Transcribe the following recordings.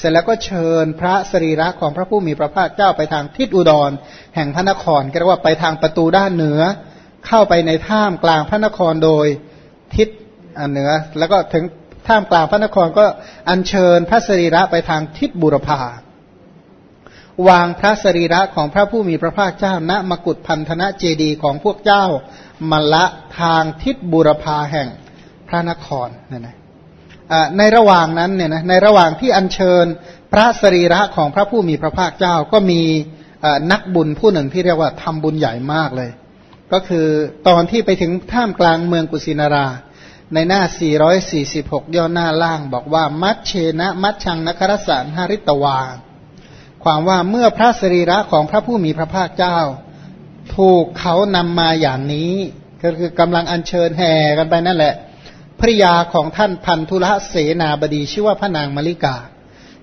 เสร็จแล้วก็เชิญพระสรีระของพระผู้มีพระภาคเจ้าไปทางทิศอุดร แห่งพระนครก็เรียกว่าไปทางประตูด้านเหนือ เข้าไปในถ้ำกลางพระนครโดยทิศเหนือ แล้วก็ถึงท่ามกลางพระนครก็อัญเชิญพระสรีระไปทางทิศบุรพาวางพระสรีระของพระผู้มีพระภาคเจ้าณมกุฏพันธนะเจดีของพวกเจ้ามละทางทิศบุรพาแห่งพระนครนี่ยนะ ในระหว่างนั้นเนี่ยนะในระหว่างที่อัญเชิญพระสรีระของพระผู้มีพระภาคเจ้าก็มีนักบุญผู้หนึ่งที่เรียกว่าทำบุญใหญ่มากเลย ก็คือตอนที่ไปถึงท่ามกลางเมืองกุสินารา ในหน้า 446 ย่อหน้าล่างบอกว่า มัชเชนะมัชชังนครสันหริตวา ความว่าเมื่อพระสรีระของพระผู้มีพระภาคเจ้า ถูกเขานำมาอย่างนี้ ก็คือกำลังอัญเชิญแห่กันไปนั่นแหละ ภริยาของท่านพันธุระเสนาบดีชื่อว่าพระนางมลิกา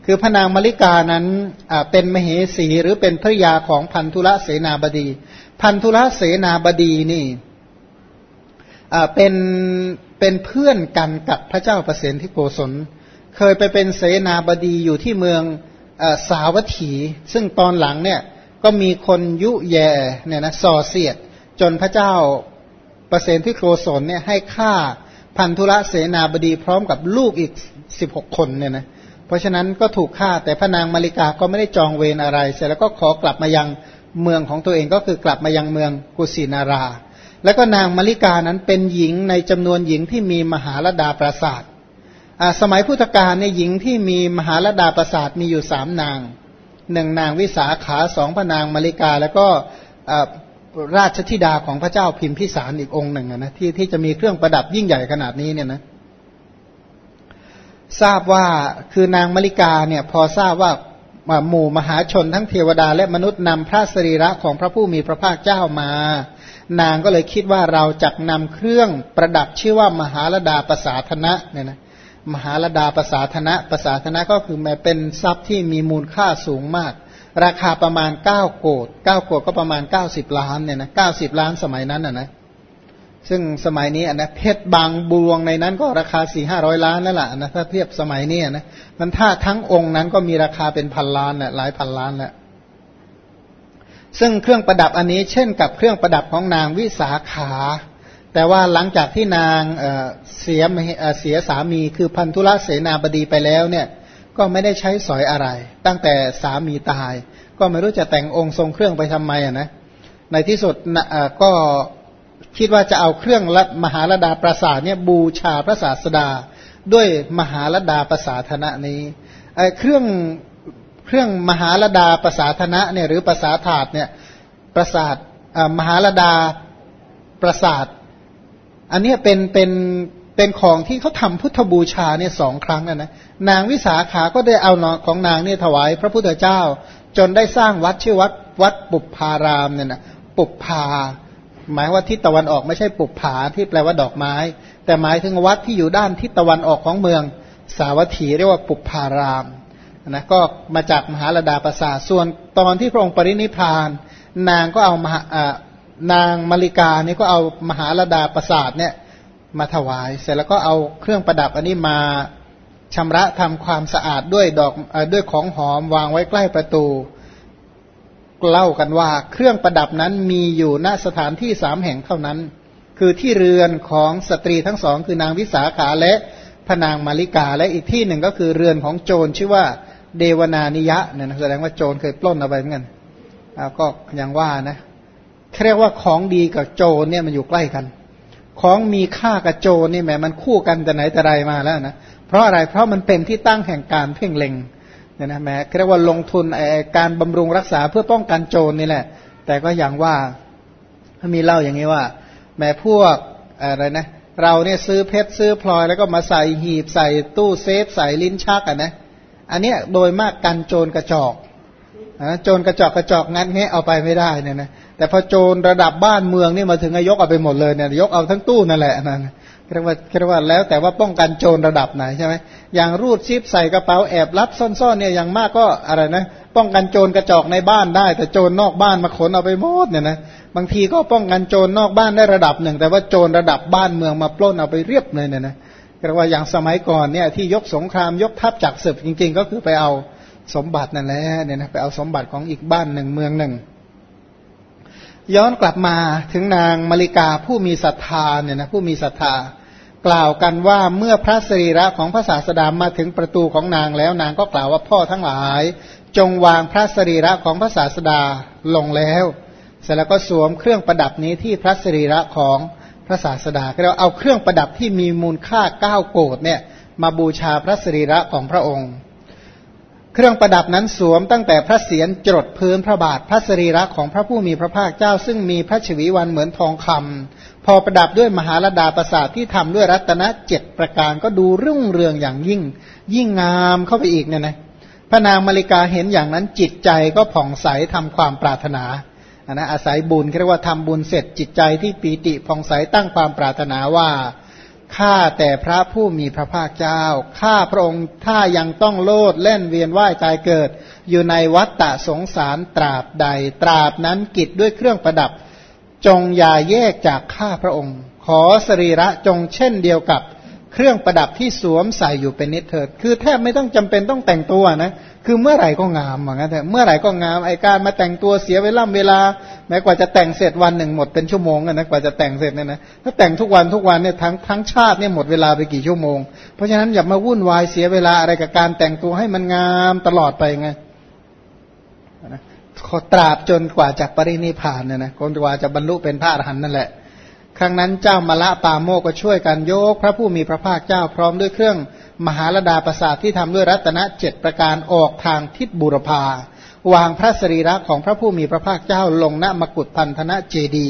คือพระนางมลิกานั้นเป็นมเหสีหรือเป็นภริยาของพันธุระเสนาบดี พันธุระเสนาบดีนี่เป็นเป็นเพื่อนกันกับพระเจ้าประเสนที่โกศล เคยไปเป็นเสนาบดีอยู่ที่เมืองสาวัตถี ซึ่งตอนหลังเนี่ยก็มีคนยุแย่เนี่ยนะส่อเสียด จนพระเจ้าประเสนที่โกศลเนี่ยให้ฆ่า พันธุระเสนาบดีพร้อมกับลูกอีกสิบหกคนเนี่ยนะเพราะฉะนั้นก็ถูกฆ่าแต่พระนางมาริกาก็ไม่ได้จองเวรอะไร เสร็จแล้วก็ขอกลับมายังเมืองของตัวเองก็คือกลับมายังเมืองกุสินารา แล้วก็นางมาริกานั้นเป็นหญิงในจำนวนหญิงที่มีมหาลดาปราศาสตร์สมัยพุทธกาลในหญิงที่มีมหาลดาปราศาสตร์มีอยู่สามนางหนึ่งนางวิสาขาสองพระนางมาริกาแล้วก็ ราชธิดาของพระเจ้าพิมพิสารอีกองค์หนึ่งนะที่ที่จะมีเครื่องประดับยิ่งใหญ่ขนาดนี้เนี่ยนะทราบว่าคือนางมริกาเนี่ยพอทราบว่าหมู่มหาชนทั้งเทวดาและมนุษย์นำพระสรีระของพระผู้มีพระภาคเจ้ามา นางก็เลยคิดว่าเราจะนำเครื่องประดับชื่อว่ามหาลดาประสาธนะเนี่ยนะมหาลดาประสาธนะประสาธนะก็คือแม้เป็นทรัพย์ที่มีมูลค่าสูงมาก ราคาประมาณเก้าโกดเก้าโกดก็ประมาณเก้าสิบล้านเนี่ยนะเก้าสิบล้านสมัยนั้นอะนะซึ่งสมัยนี้อะนะเพชรบางบวงในนั้นก็ราคาสี่ห้าร้อยล้านนั่นแหละนะถ้าเทียบสมัยนี้นะมันถ้าทั้งองค์นั้นก็มีราคาเป็นพันล้านแหละหลายพันล้านแหละซึ่งเครื่องประดับอันนี้เช่นกับเครื่องประดับของนางวิสาขา แต่ว่าหลังจากที่นางเสียเสียสามีคือพันธุระเสนาบดีไปแล้วเนี่ย ก็ไม่ได้ใช้สอยอะไร ตั้งแต่สามีตาย ก็ไม่รู้จะแต่งองค์ทรงเครื่องไปทำไมอะนะในที่สุดก็คิดว่าจะเอาเครื่องละมหาลดาประสาทเนี่ยบูชาพระศาสดา ด้วยมหาลดาประสาธนะนี้เครื่องเครื่องมหาลดาประสาธนะเนี่ยหรือประสาถาดเนี่ยประสาทมหาลดาประสาท อันนี้เป็นเป็นเป็นของที่เขาทำพุทธบูชาเนี่ยสองครั้งนะนะ นางวิสาขาก็ได้เอาของนางเนี่ยถวายพระพุทธเจ้า จนได้สร้างวัดชื่อวัดวัดปุพารามเนี่ยนะปุพาหมายว่าทิศตะวันออกไม่ใช่ปุพผาที่แปลว่าดอกไม้ แต่หมายถึงวัดที่อยู่ด้านทิศตะวันออกของเมือง สาวัตถีเรียกว่าปุพารามนะก็มาจากมหาลดาประสาส่วนตอนที่พระองค์ปรินิพาน นางก็เอามหานางมาริกานี่ก็เอามหาลดาประสาทเนี่ยมาถวาย เสร็จแล้วก็เอาเครื่องประดับอันนี้มา ชำระทำความสะอาดด้วยดอกอด้วยของหอมวางไว้ใกล้ประตูเล่ากันว่า เครื่องประดับนั้นมีอยู่ณสถานที่สามแห่งเท่านั้น คือที่เรือนของสตรีทั้งสองคือนางวิสาขาและพนางมาริกา และอีกที่หนึ่งก็คือเรือนของโจรชื่อว่าเดวนานิยะเนี่ยแสดงว่าโจรเคยปล้นเอาไปเหมือนกันก็ยังว่านะเรียกว่าของดีกับโจรเนี่ยมันอยู่ใกล้กัน ของมีค่ากับโจรนี่แหมมันคู่กันแต่ไหนแต่ไรมาแล้วนะ เพราะอะไรเพราะมันเป็นที่ตั้งแห่งการเพ่งเล็งเนี่ยนะแหมเรียกว่าลงทุนการบำรุงรักษาเพื่อป้องกันโจรนี่แหละ แต่ก็อย่างว่ามีเล่าอย่างนี้ว่า แม้พวกอะไรนะเราเนี่ยซื้อเพชรซื้อพลอยแล้วก็มาใส่หีบใส่ตู้เซฟใส่ลิ้นชักอะนะอันเนี้ยโดยมากกันโจรกระจอกโจรกระจอกกระจอกงั้นเงี้ยเอาไปไม่ได้เนี่ยนะแต่พอโจรระดับบ้านเมืองนี่มาถึงยกเอาไปหมดเลยเนี่ยยกเอาทั้งตู้นั่นแหละนั่น เรียกว่าเรียกว่าแล้วแต่ว่าป้องกันโจรระดับไหนใช่ไหมอย่างรูดซิปใส่กระเป๋าแอบรับซ่อนๆเนี่ยอย่างมากก็อะไรนะ ป้องกันโจรกระจอกในบ้านได้ แต่โจรนอกบ้านมาขนเอาไปหมดเนี่ยนะบางทีก็ป้องกันโจรนอกบ้านได้ระดับหนึ่ง แต่ว่าโจรระดับบ้านเมืองมาปล้นเอาไปเรียบเลยเนี่ยนะเรียกว่าอย่างสมัยก่อนเนี่ยที่ยกสงครามยกทัพจากศึกจริง ๆ ก็คือไปเอาสมบัตินั่นแหละเนี่ยนะไปเอาสมบัติของอีกบ้านหนึ่งเมืองหนึ่งย้อนกลับมาถึงนางมาริกาผู้มีศรัทธาเนี่ยนะผู้มีศรัทธา กล่าวกันว่าเมื่อพระสรีระของพระศาสดามาถึงประตูของนางแล้วนางก็กล่าวว่าพ่อทั้งหลาย จงวางพระสรีระของพระศาสดาลงแล้ว เสร็จแล้วก็สวมเครื่องประดับนี้ที่พระสรีระของพระศาสดาก็เราเอาเครื่องประดับที่มีมูลค่าเก้าโกดเนี่ยมาบูชาพระสรีระของพระองค์ เครื่องประดับนั้นสวมตั้งแต่พระเศียรจรดพื้นพระบาทพระสรีระของพระผู้มีพระภาคเจ้า ซึ่งมีพระชวีวันเหมือนทองคำพอประดับด้วยมหาลดาประสาทที่ทำด้วยรัตนเจ็ดประการก็ดูรุ่งเรืองอย่างยิ่ง ยิ่งงามเข้าไปอีกเนี่ยนะพระนางมาริกาเห็นอย่างนั้นจิตใจก็ผ่องใสทำความปรารถนาอันนะอาศัยบุญเรียกว่าทำบุญเสร็จจิตใจที่ปีติผ่องใสตั้งความปรารถนาว่า ข้าแต่พระผู้มีพระภาคเจ้า ข้าพระองค์ถ้ายังต้องโลดเล่นเวียนว่ายตายเกิด อยู่ในวัฏฏะสงสารตราบใด ตราบนั้นกิจด้วยเครื่องประดับ จงอย่าแยกจากข้าพระองค์ ขอสรีระจงเช่นเดียวกับเครื่องประดับที่สวมใส่อยู่เป็นนิเถิด คือแทบไม่ต้องจำเป็นต้องแต่งตัวนะ คือเมื่อไหร่ก็งามเหมือนกันแต่เมื่อไหร่ก็งามไอการมาแต่งตัวเสียเวลาเวลา แม้กว่าจะแต่งเสร็จวันหนึ่งหมดเป็นชั่วโมงนะกว่าจะแต่งเสร็จเนี่ยนะถ้าแต่งทุกวันทุกวันเนี่ยทั้งทั้งชาติเนี่ยหมดเวลาไปกี่ชั่วโมง เพราะฉะนั้นอย่ามาวุ่นวายเสียเวลาอะไรกับการแต่งตัวให้มันงามตลอดไปไงขอตราบจนกว่าจะปรินิพานเนี่ยนะคนกว่าจะบรรลุเป็นพระอรหันต์นั่นแหละครั้งนั้นเจ้ามาละปาโมก็ช่วยกันโยก พระผู้มีพระภาคเจ้าพร้อมด้วยเครื่อง มหาลดาประสาทที่ทำด้วยรัตนเจ็ดประการออกทางทิศบุรพาวางพระสรีระของพระผู้มีพระภาคเจ้าลงณมกุฏพันธนะเจดี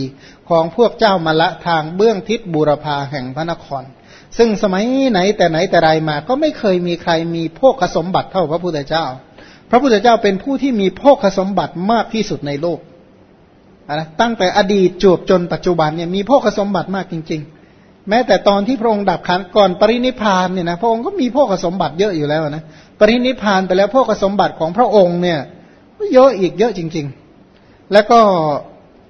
ของพวกเจ้ามาละทางเบื้องทิศบุรพาแห่งพระนคร ซึ่งสมัยไหนแต่ไหนแต่ไรมาก็ไม่เคยมีใครมีโภคสมบัติเท่าพระพุทธเจ้า พระพุทธเจ้าเป็นผู้ที่มีโภคสมบัติมากที่สุดในโลกนะตั้งแต่อดีตจวบจนปัจจุบันเนี่ยมีโภคสมบัติมากจริง ๆ แม้แต่ตอนที่พระองค์ดับขันก่อนปรินิพานเนี่ยนะพระองค์ก็มีโภคสมบัติเยอะอยู่แล้วนะปรินิพานไปแล้วโภคสมบัติของพระองค์เนี่ยเยอะอีกเยอะจริง ๆ แล้วก็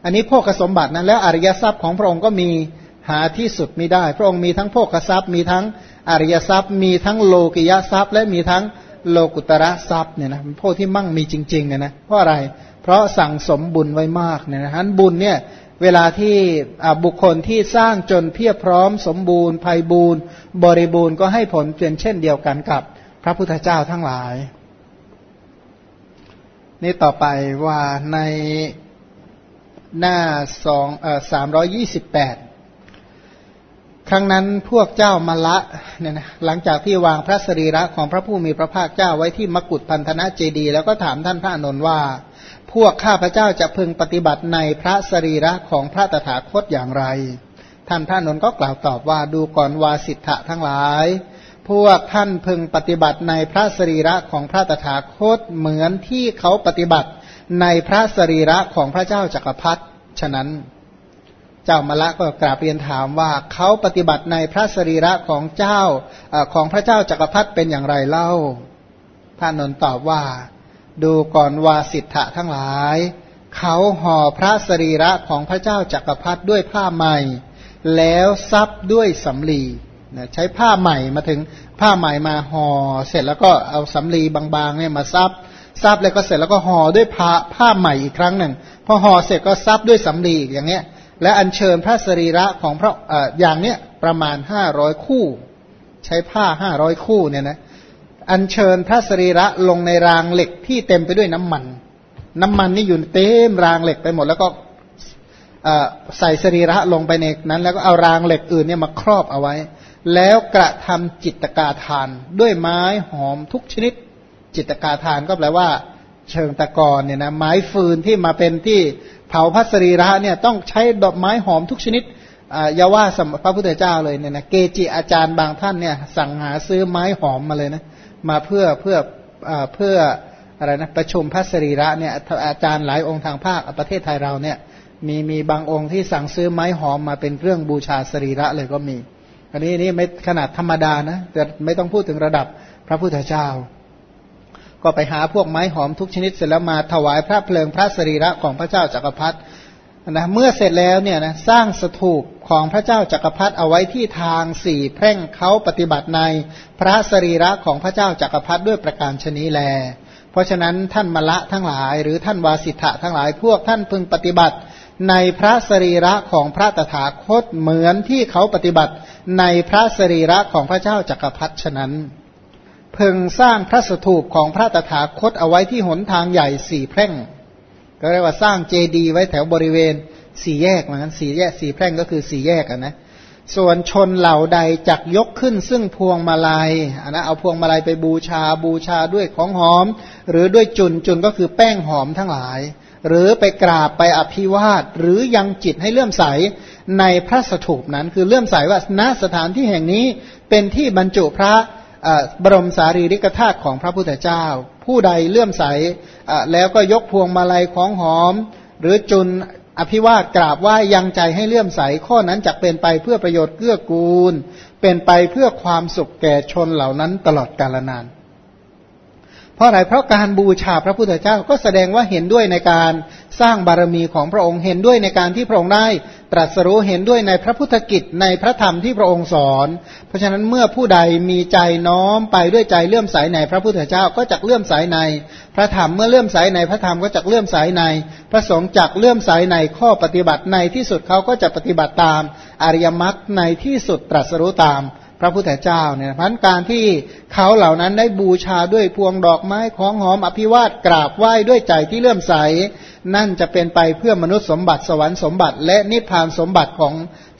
อันนี้โภคสมบัตินั้นแล้วอริยทรัพย์ของพระองค์ก็มีหาที่สุดไม่ได้ พระองค์มีทั้งโภคทรัพย์ มีทั้งอริยทรัพย์ มีทั้งโลกิยทรัพย์ และมีทั้งโลกุตระทรัพย์เนี่ยนะพวกที่มั่งมีจริงๆเนี่ยนะเพราะอะไร เพราะสั่งสมบุญไว้มากเนี่ยนะฮะบุญเนี่ย เวลาที่บุคคลที่สร้างจนเพียบพร้อมสมบูรณ์ภัยบูรณ์ บริบูรณ์ก็ให้ผลเป็นเช่นเดียวกันกับพระพุทธเจ้าทั้งหลาย นี่ต่อไปว่าในหน้าสองเอ่อสามร้อยี่สิบแปดครั้งนั้นพวกเจ้ามาละเนี่ยนะหลังจากที่วางพระสรีระของพระผู้มีพระภาคเจ้าไว้ที่มกุฏพันธนะเจดี แล้วก็ถามท่านพระนนท์ว่า วกข้าพเจ้าจะพึงปฏิบัติในพระสรีระของพระตถาคตอย่างไร ท่านพระนนท์ก็กล่าวตอบว่าดูก่อนวาสิทธะทั้งหลาย พวกท่านพึงปฏิบัติในพระสรีระของพระตถาคตเหมือนที่เขาปฏิบัติในพระสรีระของพระเจ้าจักรพรรดิฉะนั้นเจ้ามละก็กราบเรียนถามว่าเขาปฏิบัติในพระสรีระของเจ้าอของพระเจ้าจักรพรรดิเป็นอย่างไรเล่าท่านนนตอบว่า ดูก่อนวาสิทธะทั้งหลาย เขาห่อพระสรีระของพระเจ้าจักรพรรดิด้วยผ้าใหม่ แล้วซับด้วยสำลีใช้ผ้าใหม่มาถึงผ้าใหม่มาห่อเสร็จแล้วก็เอาสำลีบางๆเนี่ยมาซับซับแล้วก็เสร็จแล้วก็ห่อด้วยผ้าผ้าใหม่อีกครั้งหนึ่งพอห่อเสร็จก็ซับด้วยสำลีอีกอย่างเงี้ย และอัญเชิญพระสรีระของพระอย่างเนี้ยประมาณห้าร้อยคู่ ใช้ผ้าห้าร้อยคู่เนี่ยนะ อัญเชิญพระสรีระลงในรางเหล็กที่เต็มไปด้วยน้ำมัน น้ำมันนี่อยู่เต็มรางเหล็กไปหมด แล้วก็ใส่สรีระลงไปในนั้น แล้วก็เอารางเหล็กอื่นเนี่ยมาครอบเอาไว้ แล้วกระทำจิตกาทาน ด้วยไม้หอมทุกชนิด จิตกาทานก็แปลว่า เชิงตะกอนเนี่ยนะไม้ฟืนที่มาเป็นที่เผาพระสรีระเนี่ยต้องใช้ดอกไม้หอมทุกชนิดอย่าว่าพระพุทธเจ้าเลยเนี่ยนะเกจิอาจารย์บางท่านเนี่ยสั่งหาซื้อไม้หอมมาเลยนะ มาเพื่อเพื่อเพื่ออะไรนะประชุมพระสรีระเนี่ยอาจารย์หลายองค์ทางภาคประเทศไทยเราเนี่ยมีมีบางองค์ที่สั่งซื้อไม้หอมมาเป็นเครื่องบูชาสรีระเลยก็มี อันนี้นี่ไม่ขนาดธรรมดานะแต่ไม่ต้องพูดถึงระดับพระพุทธเจ้า ก็ไปหาพวกไม้หอมทุกชนิดเสร็จแล้วมาถวายพระเพลิงพระสรีระของพระเจ้าจากักรพรรดิ นะเมื่อเสร็จแล้วเนี่ยนะสร้างสถูปของพระเจ้าจักรพรรดิเอาไว้ที่ทางสี่แพร่งเขาปฏิบัติในพระสรีระของพระเจ้าจักรพรรดิด้วยประการชนีแล เพราะฉะนั้นท่านมละทั้งหลายหรือท่านวาสิทธะทั้งหลายพวกท่านพึงปฏิบัติในพระสรีระของพระตถาคตเหมือนที่เขาปฏิบัติในพระสรีระของพระเจ้าจักรพรรดิฉะนั้นพึงสร้างพระสถูปของพระตถาคตเอาไว้ที่หนทางใหญ่สี่แพร่ง ก็เรียกว่าสร้างเจดีย์ไว้แถวบริเวณสี่แยกเหมือนกันสี่แยกสี่แพร่งก็คือสี่แยกอะนะส่วนชนเหล่าใดจักยกขึ้นซึ่งพวงมาลัยอันนะเอาพวงมาลัยไปบูชาบูชาด้วยของหอม หรือด้วยจุนจุนก็คือแป้งหอมทั้งหลาย หรือไปกราบไปอภิวาท หรือยังจิตให้เลื่อมใสในพระสถูปนั้น คือเลื่อมใสว่าณสถานที่แห่งนี้เป็นที่บรรจุพระ บรมสารีริกธาตุของพระพุทธเจ้า ผู้ใดเลื่อมใสแล้วก็ยกพวงมาลัยของหอม หรือจุนอภิวาสกราบไหว้ยังใจให้เลื่อมใสข้อนั้นจะเป็นไปเพื่อประโยชน์เกื้อกูล เป็นไปเพื่อความสุขแก่ชนเหล่านั้นตลอดกาลนาน เพราะอะไรเพราะการบูชาพระพุทธเจ้าก็แสดงว่าเห็นด้วยในการสร้างบารมีของพระองค์เห็นด้วยในการที่พระองค์ได้ตรัสรู้เห็นด้วยในพระพุทธกิจในพระธรรมที่พระองค์สอน เพราะฉะนั้นเมื่อผู้ใดมีใจน้อมไปด้วยใจเลื่อมใสในพระพุทธเจ้าก็จะเลื่อมใสใน พระธรรมเมื่อเลื่อมใสในพระธรรมก็จะเลื่อมใสใน พระสงฆ์จักเลื่อมใสในข้อปฏิบัติในที่สุดเขาก็จะปฏิบัติตามอริยมรรคในที่สุดตรัสรู้ตาม พระพุทธเจ้าเนี่ยพันการที่เขาเหล่านั้นได้บูชาด้วยพวงดอกไม้ของหอมอภิวาทกราบไหว้ด้วยใจที่เลื่อมใส นั่นจะเป็นไปเพื่อมนุษย์สมบัติสวรรค์สมบัติ และนิพพานสมบัติของ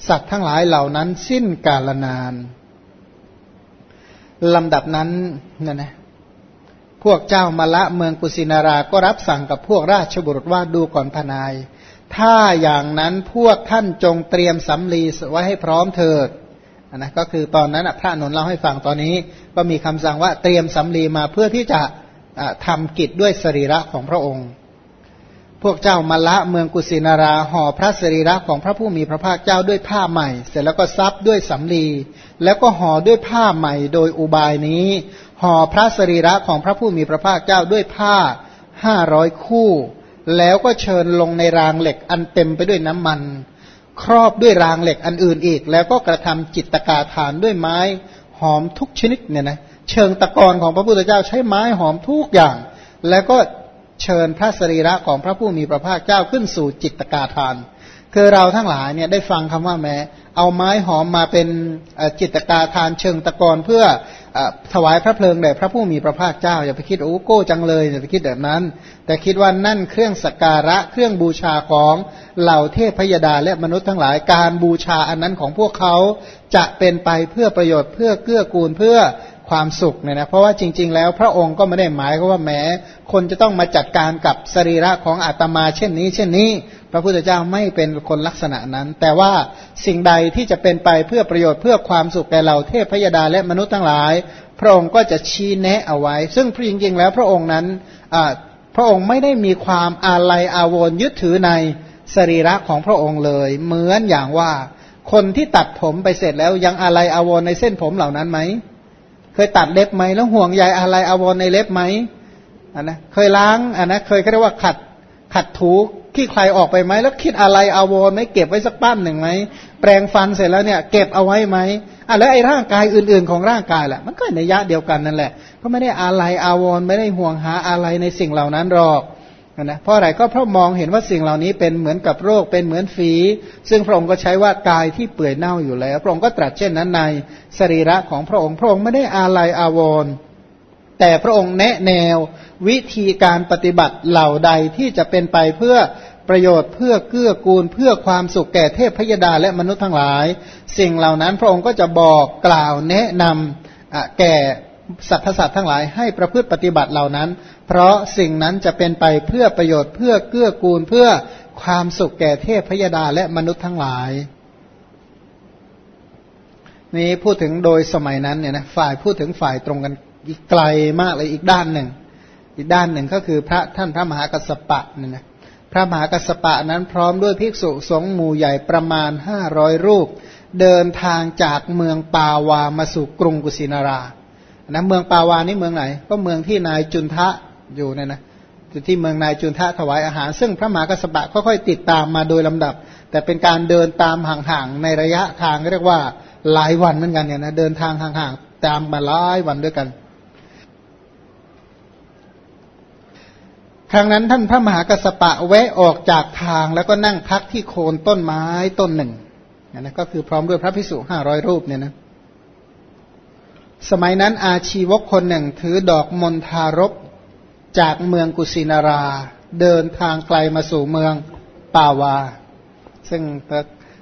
สัตว์ทั้งหลายเหล่านั้นสิ้นกาลนานลำดับนั้นนั่นนะพวกเจ้ามาละเมืองกุสินาราก็รับสั่งกับพวกราชบุรุษว่าดูก่อนพนาย ถ้าอย่างนั้นพวกท่านจงเตรียมสำลีไว้ให้พร้อมเถิด นะก็คือตอนนั้นพระนนท์เล่าให้ฟังตอนนี้ ก็มีคำสั่งว่าเตรียมสำลีมาเพื่อที่จะทำกิจด้วยสรีระของพระองค์ พวกเจ้ามาละเมืองกุสินาราห่อพระสรีระของพระผู้มีพระภาคเจ้าด้วยผ้าใหม่ เสร็จแล้วก็ซับด้วยสำลีแล้วก็ห่อด้วยผ้าใหม่โดยอุบายนี้ห่อพระสรีระของพระผู้มีพระภาคเจ้าด้วยผ้าห้าร้อยคู่ แล้วก็เชิญลงในรางเหล็กอันเต็มไปด้วยน้ำมัน ครอบด้วยรางเหล็กอันอื่นอีก แล้วก็กระทำจิตตกาฐานด้วยไม้หอมทุกชนิดเนี่ยนะเชิงตะกอนของพระพุทธเจ้าใช้ไม้หอมทุกอย่าง แล้วก็เชิญพระสรีระของพระผู้มีพระภาคเจ้าขึ้นสู่จิตตกาฐาน คือเราทั้งหลายเนี่ยได้ฟังคำว่าแม้ เอาไม้หอมมาเป็นจิตกาทานเชิงตะกอนเพื่อถวายพระเพลิงแด่พระผู้มีพระภาคเจ้า อย่าไปคิดโอ้โก้จังเลยอย่าไปคิดแบบนั้น แต่คิดว่านั่นเครื่องสักการะเครื่องบูชาของเหล่าเทพพยดาและมนุษย์ทั้งหลายการบูชาอันนั้นของพวกเขาจะเป็นไปเพื่อประโยชน์เพื่อเกื้อกูลเพื่อความสุขเนี่ยนะเพราะว่าจริง ๆ แล้วพระองค์ก็ไม่ได้หมายว่าแม้คนจะต้องมาจัดการกับสรีระของอาตมาเช่นนี้ เช่นนี้ ระพุทธเจ้าไม่เป็นคนลักษณะนั้น แต่ว่าสิ่งใดที่จะเป็นไปเพื่อประโยชน์เพื่อความสุขแก่เราเทพพยดาและมนุษย์ทั้งหลาย พระองค์ก็จะชี้แนะเอาไว้ ซึ่งจริงๆแล้วพระองค์นั้นพระองค์ไม่ได้มีความอาลัยอาวรณ์ยึดถือในสรีระของพระองค์เลย เหมือนอย่างว่า คนที่ตัดผมไปเสร็จแล้วยังอาลัยอาวรณ์ในเส้นผมเหล่านั้นไหมเคยตัดเล็บไหมแล้วห่วงใยอาลัยอาวรณ์ในเล็บไหมอันนะเคยล้างอันนะเคยเรียกว่าขัดขัดถู ขี้ใครออกไปไหมแล้วคิดอะไรอาวรไหมเก็บไว้สักปั้นหนึ่งไหมแปรงฟันเสร็จแล้วเนี่ย เก็บเอาไว้ไหมอะแล้วไอ้ร่างกายอื่นๆของร่างกายแหละมันก็ในยะเดียวกันนั่นแหละก็ไม่ได้อะไรอาวรไม่ได้ห่วงหาอะไรในสิ่งเหล่านั้นหรอกนะเพราะอะไรก็เพราะมองเห็นว่าสิ่งเหล่านี้เป็นเหมือนกับโรคเป็นเหมือนฝี ซึ่งพระองค์ก็ใช้ว่ากายที่เปื่อยเน่าอยู่แล้ว พระองค์ก็ตรัสเช่นนั้นในสรีระของพระองค์พระองค์ไม่ได้อาลัยอาวรณ์ แต่พระองค์แนะแนววิธีการปฏิบัติเหล่าใดที่จะเป็นไปเพื่อประโยชน์เพื่อเกื้อกูลเพื่อความสุขแก่เทพพยดาและมนุษย์ทั้งหลาย สิ่งเหล่านั้นพระองค์ก็จะบอกกล่าวแนะนำแก่สรรพสัตว์ทั้งหลายให้ประพฤติปฏิบัติเหล่านั้น เพราะสิ่งนั้นจะเป็นไปเพื่อประโยชน์เพื่อเกื้อกูลเพื่อความสุขแก่เทพพยดาและมนุษย์ทั้งหลาย นี้พูดถึงโดยสมัยนั้นเนี่ยนะฝ่ายพูดถึงฝ่ายตรงกัน อีกไกลมากเลยอีกด้านหนึ่ง อีกด้านหนึ่งก็คือพระท่านพระมหากัสสปะเนี่ยนะพระมหากัสสปะนั้นพร้อมด้วยภิกษุสงฆ์หมู่ใหญ่ประมาณห้าร้อยรูป เดินทางจากเมืองปาวามาสู่กรุงกุสินารานะเมืองปาวานี่เมืองไหน ก็เมืองที่นายจุนทะอยู่เนี่ยนะที่เมืองนายจุนทะถวายอาหาร ซึ่งพระมหากัสปะค่อยๆติดตามมาโดยลำดับ แต่เป็นการเดินตามห่างๆในระยะทางเรียกว่าหลายวันเหมือนกันเนี่ยนะเดินทางห่างๆตามมาหลายวันด้วยกัน ครั้งนั้นท่านพระมหากัสปะแวะออกจากทางแล้วก็นั่งพักที่โคนต้นไม้ต้นหนึ่งนะก็คือพร้อมด้วยพระพิสุห้าร้อยรูปเนี่ยนะสมัยนั้นอาชีวกคนหนึ่งถือดอกมณฑารบจากเมืองกุสินารา เดินทางไกลมาสู่เมืองปาวา ซึ่ง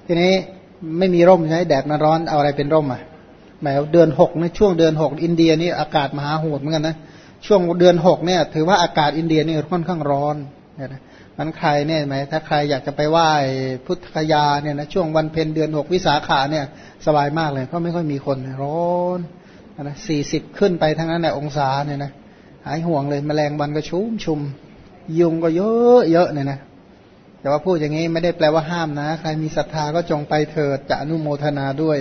ทีนี้ไม่มีร่มใช่แดดมันร้อนเอาอะไรเป็นร่มอะหมายเดือนหกนะช่วงเดือนหกอินเดียนี่อากาศมหาโหดเหมือนกันนะ ช่วงเดือนหกเนี่ย ถือว่าอากาศอินเดียเนี่ยค่อนข้างร้อนเนี่ยนะมันใครเนี่ยไหมถ้าใครอยากจะไปไหว้พุทธคยาเนี่ยนะช่วงวันเพ็ญเดือนหกวิสาขาเนี่ยสบายมากเลยเพราะไม่ค่อยมีคนร้อนนะสี่สิบขึ้นไปทั้งนั้นแหละองศาเนี่ยนะหายห่วงเลยแมลงวันก็ชุ่มชุม ยุงก็เยอะเยอะเนี่ยนะแต่ว่าพูดอย่างนี้ไม่ได้แปลว่าห้ามนะ ใครมีศรัทธาก็จงไปเถิดจะอนุโมทนาด้วย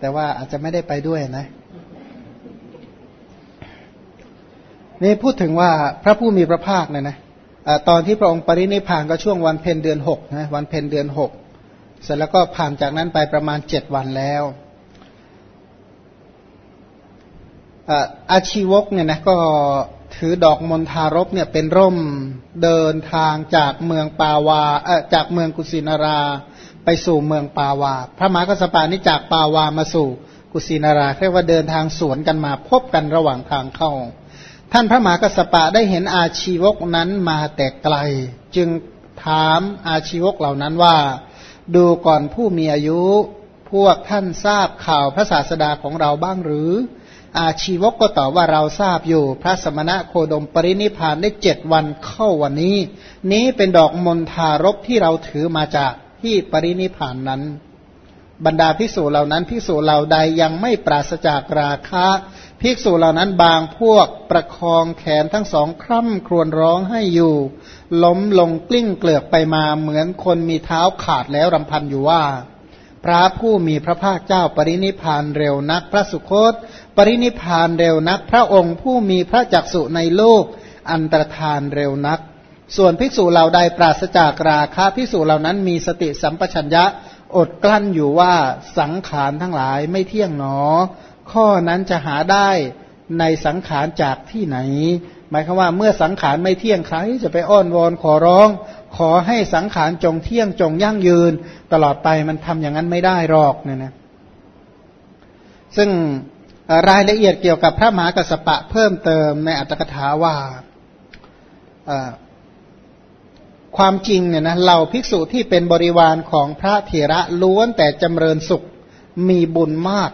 แต่ว่าอาจจะไม่ได้ไปด้วยนะ นี่พูดถึงว่าพระผู้มีพระภาคเนี่ยนะตอนที่พระองค์ปรินิพานก็ช่วงวันเพ็ญเดือนหกนะวันเพ็ญเดือนหกเสร็จแล้วก็ผ่านจากนั้นไปประมาณเจ็ดวันแล้วอาชีวกเนี่ยนะก็ถือดอกมณฑารบเนี่ยเป็นร่มเดินทางจากเมืองปาวาเออจากเมืองกุสินาราไปสู่เมืองปาวา พระมหากษัตริย์นี่จากปาวามาสู่กุสินาราเรียกว่าเดินทางสวนกันมาพบกันระหว่างทางเข้า ท่านพระมหากษัตริย์ได้เห็นอาชีวกนั้นมาแต่ไกล จึงถามอาชีวกเหล่านั้นว่า ดูก่อนผู้มีอายุ พวกท่านทราบข่าวพระศาสดาของเราบ้างหรือ อาชีวกก็ตอบว่าเราทราบอยู่พระสมณะโคดมปรินิพานได้เจ็ดวันเข้าวันนี้ นี้เป็นดอกมณฑารบที่เราถือมาจากที่ปรินิพานนั้น บรรดาภิกษุเหล่านั้นภิกษุเหล่าใดยังไม่ปราศจากราคะ ภิกษุเหล่านั้นบางพวกประคองแขนทั้งสองคร่ำครวญร้องให้อยู่ ล้มลงกลิ้งเกลือกไปมาเหมือนคนมีเท้าขาดแล้วรำพันอยู่ว่า พระผู้มีพระภาคเจ้าปรินิพานเร็วนักพระสุคต ปรินิพานเร็วนัก พระองค์ผู้มีพระจักสุในโลก อันตรธานเร็วนัก ส่วนภิกษุเหล่าใดปราศจากราคะภิกษุเหล่านั้นมีสติสัมปชัญญะอดกลั้นอยู่ว่าสังขารทั้งหลายไม่เที่ยงหนอ ข้อนั้นจะหาได้ในสังขารจากที่ไหน หมายความว่าเมื่อสังขารไม่เที่ยงใครจะไปอ้อนวอนขอร้อง ขอให้สังขารจงเที่ยงจงยั่งยืน ตลอดไปมันทำอย่างนั้นไม่ได้หรอกเนี่ยนะซึ่งรายละเอียดเกี่ยวกับพระมหากัสปะเพิ่มเติมในอัตถกถาว่าความจริงเนี่ยนะเหล่าภิกษุที่เป็นบริวารของพระเถระล้วนแต่จำเริญสุขมีบุญมาก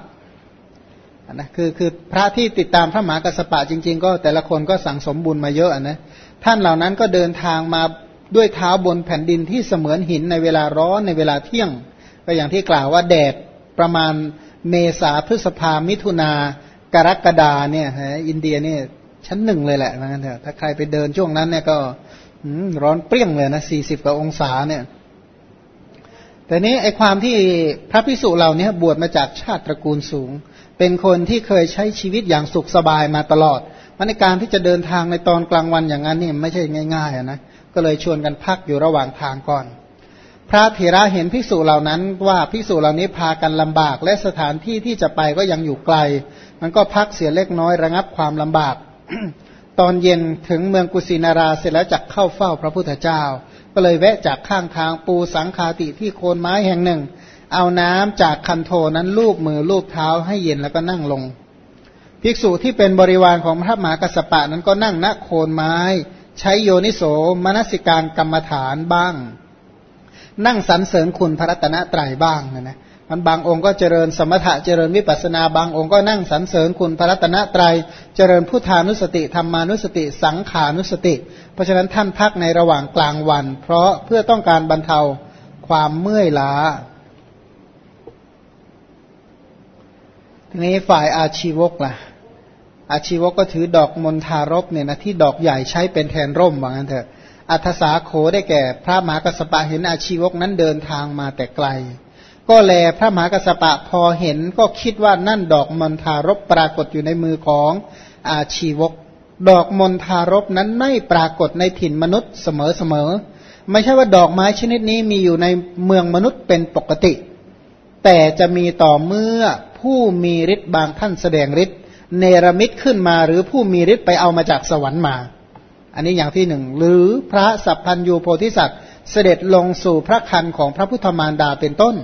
นะคือคือพระที่ติดตามพระมหากัสปะจริง ๆ ก็แต่ละคนก็สั่งสมบุญมาเยอะนะท่านเหล่านั้นก็เดินทางมาด้วยเท้าบนแผ่นดินที่เสมือนหินในเวลาร้อนในเวลาเที่ยง ก็อย่างที่กล่าวว่าแดดประมาณเมษาพฤษภามิถุนากรกฎาเนี่ยอินเดียเนี่ยชั้นหนึ่งเลยแหละนะถ้าใครไปเดินช่วงนั้นเนี่ยก็ร้อนเปรี้ยงเลยนะสี่สิบกว่าองศาเนี่ย แต่นี้ไอความที่พระพิสุเหล่านี้บวชมาจากชาติตระกูลสูง เป็นคนที่เคยใช้ชีวิตอย่างสุขสบายมาตลอดมันในการที่จะเดินทางในตอนกลางวันอย่างนั้นนี่ไม่ใช่ง่ายๆนะก็เลยชวนกันพักอยู่ระหว่างทางก่อน พระเถระเห็นภิกษุเหล่านั้นว่าภิกษุเหล่านี้พากันลำบาก และสถานที่ที่จะไปก็ยังอยู่ไกล มันก็พักเสียเล็กน้อยระงับความลำบาก ตอนเย็นถึงเมืองกุสินาราเสร็จแล้วจักเข้าเฝ้าพระพุทธเจ้า ก็เลยแวะจากข้างทางปูสังคาติที่โคนไม้แห่งหนึ่ง เอาน้ำจากคันโทนั้นลูบมือลูบเท้าให้เย็นแล้วก็นั่งลง ภิกษุที่เป็นบริวารของพระมหากัสสปะนั้นก็นั่งณโคนไม้ ใช้โยนิโสมนสิการกรรมฐานบ้าง นั่งสรรเสริญคุณพระรัตนตรัยบ้างนะนะ มันบางองค์ก็เจริญสมถะเจริญวิปัสนาบางองค์ก็นั่งสรรเสริญคุณพระรัตนตรัยเจริญพุทธานุสติธรรมานุสติ สังขานุสติ เพราะฉะนั้นท่านพักในระหว่างกลางวัน เพราะเพื่อต้องการบรรเทาความเมื่อยล้าทีนี้ฝ่ายอาชีวกล่ะ อาชีวกก็ถือดอกมณฑารบเนี่ยนะที่ดอกใหญ่ใช้เป็นแทนร่มว่างั้นเถอะอัทสาโขได้แก่ พระมหากัสปะเห็นอาชีวกนั้นเดินทางมาแต่ไกล ก็แลพระมหากัสปะพอเห็นก็คิดว่านั่นดอกมณฑารบปรากฏอยู่ในมือของอาชีวก ดอกมณฑารบนั้นไม่ปรากฏในถิ่นมนุษย์เสมอเสมอไม่ใช่ว่าดอกไม้ชนิดนี้มีอยู่ในเมืองมนุษย์เป็นปกติ แต่จะมีต่อเมื่อผู้มีฤทธิ์บางท่านแสดงฤทธิ์เนรมิตขึ้นมาหรือผู้มีฤทธิ์ไปเอามาจากสวรรค์มา อันนี้อย่างที่หนึ่งหรือพระสัพพัญยูโพธิสัตว์ เสด็จลงสู่พระคันของพระพุทธมารดาเป็นต้น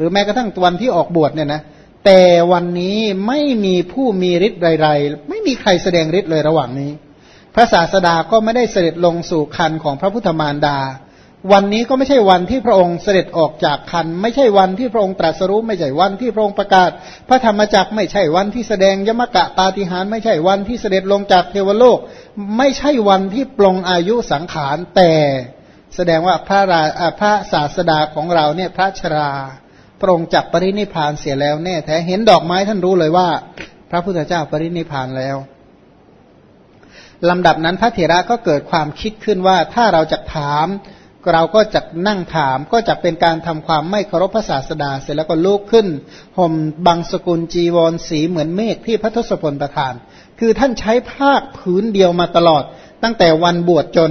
รือแม้กระทั่งวันที่ออกบวชเนี่ยนะแต่วันนี้ไม่มีผู้มีฤทธิ์ไรๆไม่มีใครแสดงฤทธิ์เลยระหว่างนี้ พระศาสดาก็ไม่ได้เสด็จลงสู่คันของพระพุทธมารดา วันนี้ก็ไม่ใช่วันที่พระองค์เสด็จออกจากคัน ไม่ใช่วันที่พระองค์ตรัสรู้ไม่ใช่วันที่พระองค์ประกาศ พระธรรมจักรไม่ใช่วันที่แสดงยมกะปาฏิหารไม่ใช่วันที่เสด็จลงจากเทวโลก ไม่ใช่วันที่ปลงอายุสังขารแต่แสดงว่าพระราพระศาสดาของเราเนี่ยพระชรา พระองค์จับปรินิพานเสียแล้วแน่แท้เห็นดอกไม้ท่านรู้เลยว่า พระพุทธเจ้าปรินิพานแล้วลำดับนั้นพระเถระก็เกิดความคิดขึ้นว่าถ้าเราจะถาม เราก็จะนั่งถามก็จะเป็นการทำความไม่เคารพพระศาสดา เสร็จแล้วก็ลุกขึ้นห่มบังสกุลจีวรสีเหมือนเมฆที่พระทศพลประทาน คือท่านใช้ผ้าผืนเดียวมาตลอด ตั้งแต่วันบวชจน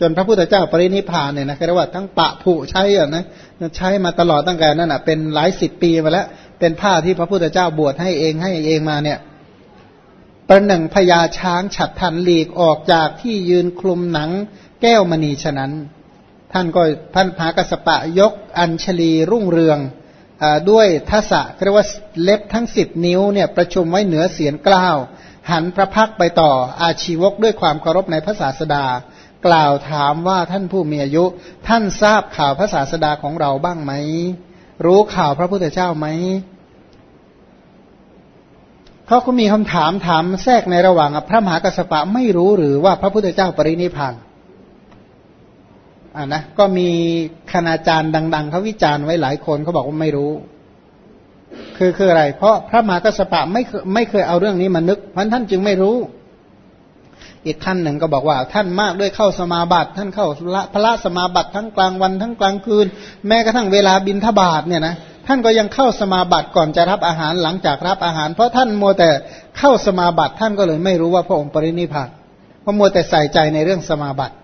จนพระพุทธเจ้าปรินิพานเนี่ยนะเรียกว่าทั้งปะผุใช้อะนะใช้มาตลอดตั้งแต่นั้นอะเป็นหลายสิบปีมาแล้ว เป็นผ้าที่พระพุทธเจ้าบวชให้เองให้เองมาเนี่ยประหนึ่งพญาช้างฉัดทันหลีกออกจากที่ยืนคลุมหนังแก้วมณีฉะนั้น ท่านก็ท่านพากสปะยกอัญชลีรุ่งเรืองอด้วยทัศะเรียกว่าเล็บทั้งสิบนิ้วเนี่ยประชุมไว้เหนือเสียนกล้าว หันพระพักไปต่ออาชีวกด้วยความเคารพในพระศาสดา กล่าวถามว่าท่านผู้มีอายุ ท่านทราบข่าวพระศาสดาของเราบ้างไหม รู้ข่าวพระพุทธเจ้าไหมเขาก็มีคำถามถามแทรกในระหว่างพระมหากัสปะไม่รู้หรือว่าพระพุทธเจ้าปรินิพานอ่านะก็มีคณาจารย์ดัง ๆเขาวิจารณ์ไว้หลายคนเขาบอกว่าไม่รู้ คือคืออะไร เพราะพระมหากัสปะไม่ไม่เคยเอาเรื่องนี้มานึกเพราะท่านจึงไม่รู้ อีกท่านหนึ่งก็บอกว่า ท่านมากด้วยเข้าสมาบัติ ท่านเข้าพระสมาบัติทั้งกลางวันทั้งกลางคืน แม้กระทั่งเวลาบินทบาทเนี่ยนะท่านก็ยังเข้าสมาบัติก่อนจะรับอาหารหลังจากรับอาหาร เพราะท่านมัวแต่เข้าสมาบัติท่านก็เลยไม่รู้ว่าพระองค์ปรินิพพานเพราะมัวแต่ใส่ใจในเรื่องสมาบัติ